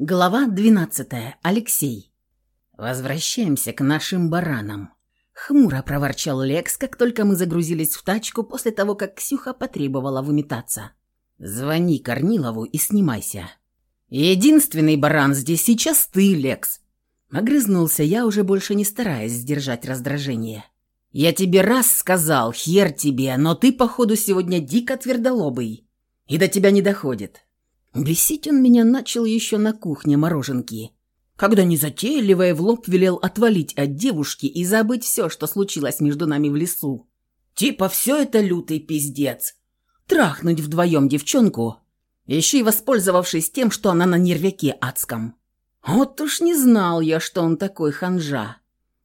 Глава 12. Алексей. Возвращаемся к нашим баранам. Хмуро проворчал Лекс, как только мы загрузились в тачку после того, как Ксюха потребовала выметаться. Звони Корнилову и снимайся. Единственный баран здесь сейчас ты, Лекс. Огрызнулся я, уже больше не стараясь сдержать раздражение. Я тебе раз сказал, хер тебе, но ты, походу, сегодня дико твердолобый. И до тебя не доходит. Бесить он меня начал еще на кухне мороженки, когда незатейливая в лоб велел отвалить от девушки и забыть все, что случилось между нами в лесу. Типа все это лютый пиздец. Трахнуть вдвоем девчонку, еще и воспользовавшись тем, что она на нервяке адском. Вот уж не знал я, что он такой ханжа.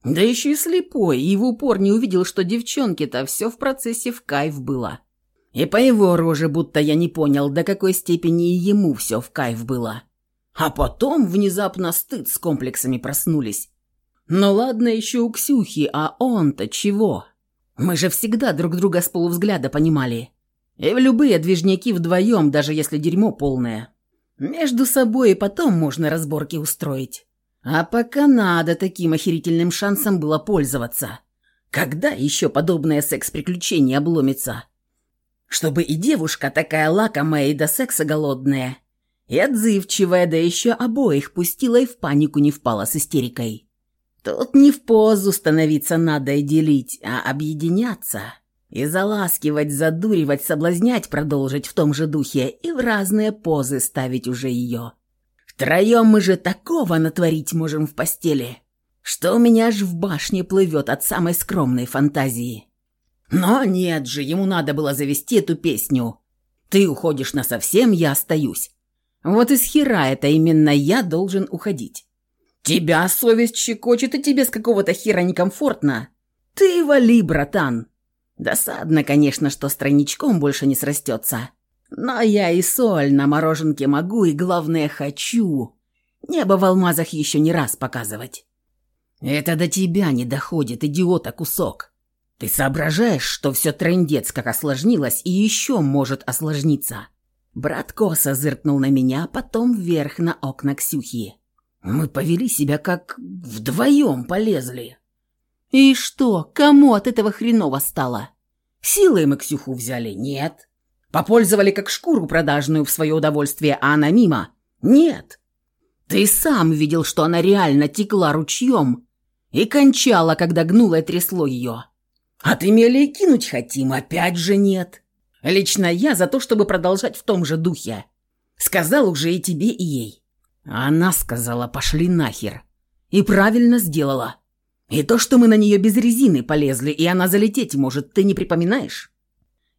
Да еще и слепой, и в упор не увидел, что девчонке-то все в процессе в кайф было. И по его роже будто я не понял, до какой степени и ему все в кайф было. А потом внезапно стыд с комплексами проснулись. Ну ладно еще у Ксюхи, а он-то чего? Мы же всегда друг друга с полувзгляда понимали. И в любые движняки вдвоем, даже если дерьмо полное. Между собой и потом можно разборки устроить. А пока надо таким охерительным шансом было пользоваться. Когда еще подобное секс-приключение обломится? Чтобы и девушка такая лакомая и до секса голодная, и отзывчивая, да еще обоих пустила и в панику не впала с истерикой. Тут не в позу становиться надо и делить, а объединяться. И заласкивать, задуривать, соблазнять продолжить в том же духе и в разные позы ставить уже ее. Втроем мы же такого натворить можем в постели, что у меня аж в башне плывет от самой скромной фантазии. Но нет же, ему надо было завести эту песню. Ты уходишь на совсем, я остаюсь. Вот из хера это именно я должен уходить. Тебя совесть щекочет, и тебе с какого-то хера некомфортно. Ты вали, братан. Досадно, конечно, что страничком больше не срастется. Но я и соль на мороженке могу, и главное хочу. Небо в алмазах еще не раз показывать. Это до тебя не доходит, идиота кусок. Ты соображаешь, что все трындец как осложнилось и еще может осложниться?» Брат косо зыркнул на меня, потом вверх на окна Ксюхи. «Мы повели себя как вдвоем полезли». «И что, кому от этого хреново стало?» «Силой мы Ксюху взяли? Нет». «Попользовали как шкуру продажную в свое удовольствие, а она мимо?» «Нет». «Ты сам видел, что она реально текла ручьем и кончала, когда гнуло и трясло ее». А ты Мелии кинуть хотим, опять же нет. Лично я за то, чтобы продолжать в том же духе. Сказал уже и тебе, и ей. Она сказала, пошли нахер. И правильно сделала. И то, что мы на нее без резины полезли, и она залететь может, ты не припоминаешь?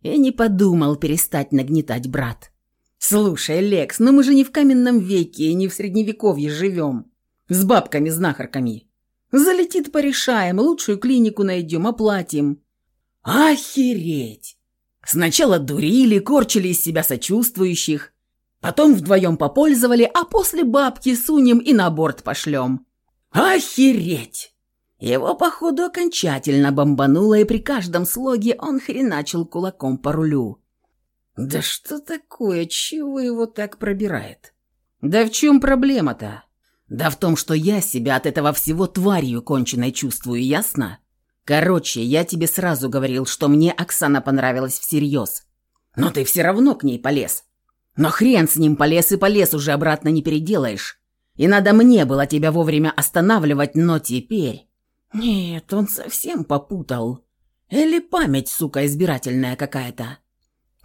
И не подумал перестать нагнетать брат. Слушай, Лекс, ну мы же не в каменном веке и не в средневековье живем. С бабками-знахарками. Залетит, порешаем, лучшую клинику найдем, оплатим. Охереть! Сначала дурили, корчили из себя сочувствующих, потом вдвоем попользовали, а после бабки сунем и на борт пошлем. Охереть! Его, походу, окончательно бомбануло, и при каждом слоге он хреначил кулаком по рулю. «Да что такое? Чего его так пробирает?» «Да в чем проблема-то?» Да в том, что я себя от этого всего тварью конченой чувствую, ясно? Короче, я тебе сразу говорил, что мне Оксана понравилась всерьез. Но ты все равно к ней полез. Но хрен с ним полез и полез уже обратно не переделаешь. И надо мне было тебя вовремя останавливать, но теперь... Нет, он совсем попутал. Или память, сука, избирательная какая-то.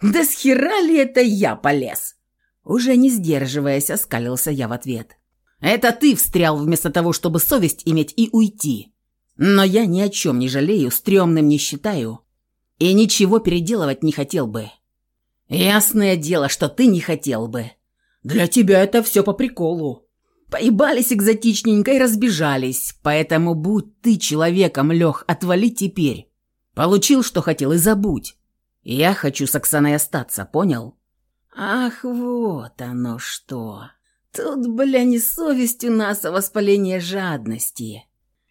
Да с хера ли это я полез? Уже не сдерживаясь, оскалился я в ответ. Это ты встрял вместо того, чтобы совесть иметь и уйти. Но я ни о чем не жалею, стрёмным не считаю и ничего переделывать не хотел бы. Ясное дело, что ты не хотел бы. Для тебя это все по приколу. Поебались экзотичненько и разбежались, поэтому будь ты человеком, Лех, отвали теперь. Получил, что хотел, и забудь. Я хочу с Оксаной остаться, понял? Ах, вот оно что. Тут, бля, не совесть у нас, а воспаление жадности.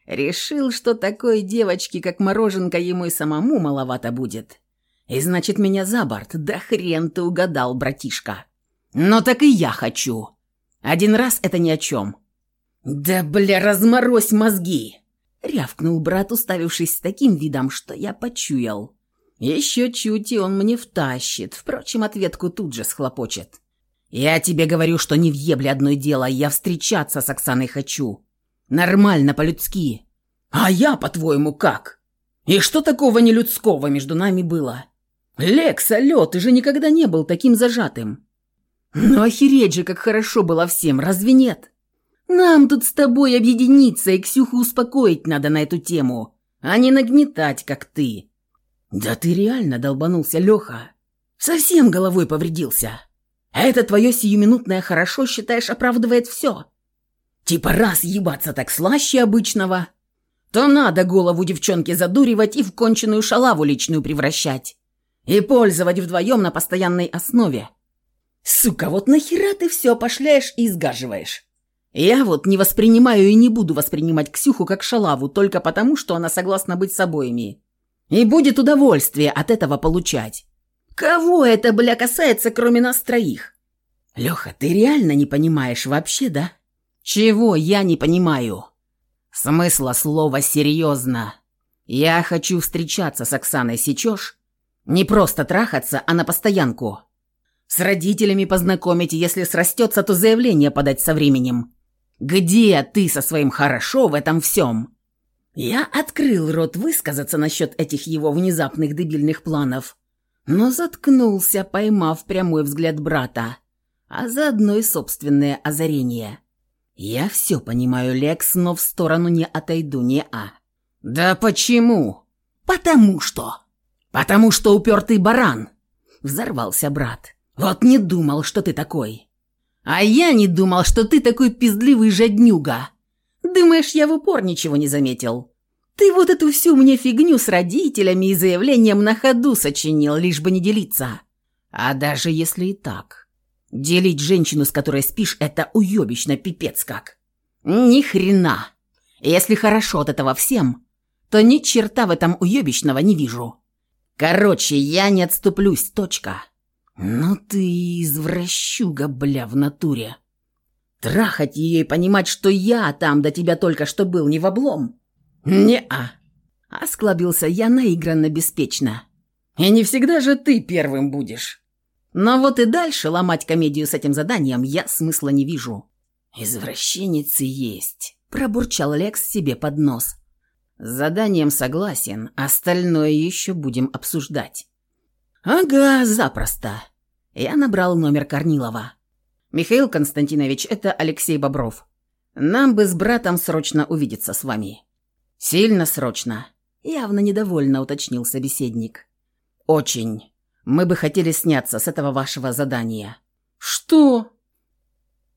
Решил, что такой девочки, как мороженка, ему и самому маловато будет. И значит, меня за борт. Да хрен ты угадал, братишка. Но так и я хочу. Один раз это ни о чем». «Да, бля, разморозь мозги!» — рявкнул брат, уставившись с таким видом, что я почуял. Еще чуть, и он мне втащит. Впрочем, ответку тут же схлопочет. «Я тебе говорю, что не въебли одно дело, я встречаться с Оксаной хочу. Нормально, по-людски. А я, по-твоему, как? И что такого нелюдского между нами было? Лекс, алло, ты же никогда не был таким зажатым. Ну охереть же, как хорошо было всем, разве нет? Нам тут с тобой объединиться и Ксюху успокоить надо на эту тему, а не нагнетать, как ты. Да ты реально долбанулся, Леха. Совсем головой повредился. А это твое сиюминутное «хорошо» считаешь оправдывает все. Типа раз ебаться так слаще обычного, то надо голову девчонки задуривать и в конченую шалаву личную превращать. И пользовать вдвоем на постоянной основе. Сука, вот нахера ты все пошляешь и изгаживаешь? Я вот не воспринимаю и не буду воспринимать Ксюху как шалаву только потому, что она согласна быть с обоими. И будет удовольствие от этого получать. Кого это, бля, касается, кроме нас троих? Леха, ты реально не понимаешь вообще, да? Чего я не понимаю? Смысла слова «серьезно». Я хочу встречаться с Оксаной, сечешь? Не просто трахаться, а на постоянку. С родителями познакомить, если срастется, то заявление подать со временем. Где ты со своим «хорошо» в этом всем? Я открыл рот высказаться насчет этих его внезапных дебильных планов, но заткнулся, поймав прямой взгляд брата, а заодно и собственное озарение. «Я все понимаю, Лекс, но в сторону не отойду, не-а». «Да почему?» «Потому что». «Потому что упертый баран», — взорвался брат. «Вот не думал, что ты такой». «А я не думал, что ты такой пиздливый жаднюга. Думаешь, я в упор ничего не заметил? Ты вот эту всю мне фигню с родителями и заявлением на ходу сочинил, лишь бы не делиться. А даже если и так, делить женщину, с которой спишь, это уебищно пипец как. Ни хрена. Если хорошо от этого всем, то ни черта в этом уебищного не вижу. Короче, я не отступлюсь, точка. Ну ты извращуга, бля, в натуре. Трахать ее и понимать, что я там до тебя только что был не в облом. «Не-а», — осклабился я наигранно беспечно. «И не всегда же ты первым будешь. Но вот и дальше ломать комедию с этим заданием я смысла не вижу». «Извращенец есть», — пробурчал Лекс себе под нос. «С заданием согласен, остальное еще будем обсуждать». «Ага, запросто». Я набрал номер Корнилова. «Михаил Константинович, это Алексей Бобров. Нам бы с братом срочно увидеться с вами». «Сильно срочно?» – явно недовольно уточнил собеседник. «Очень. Мы бы хотели сняться с этого вашего задания». «Что?»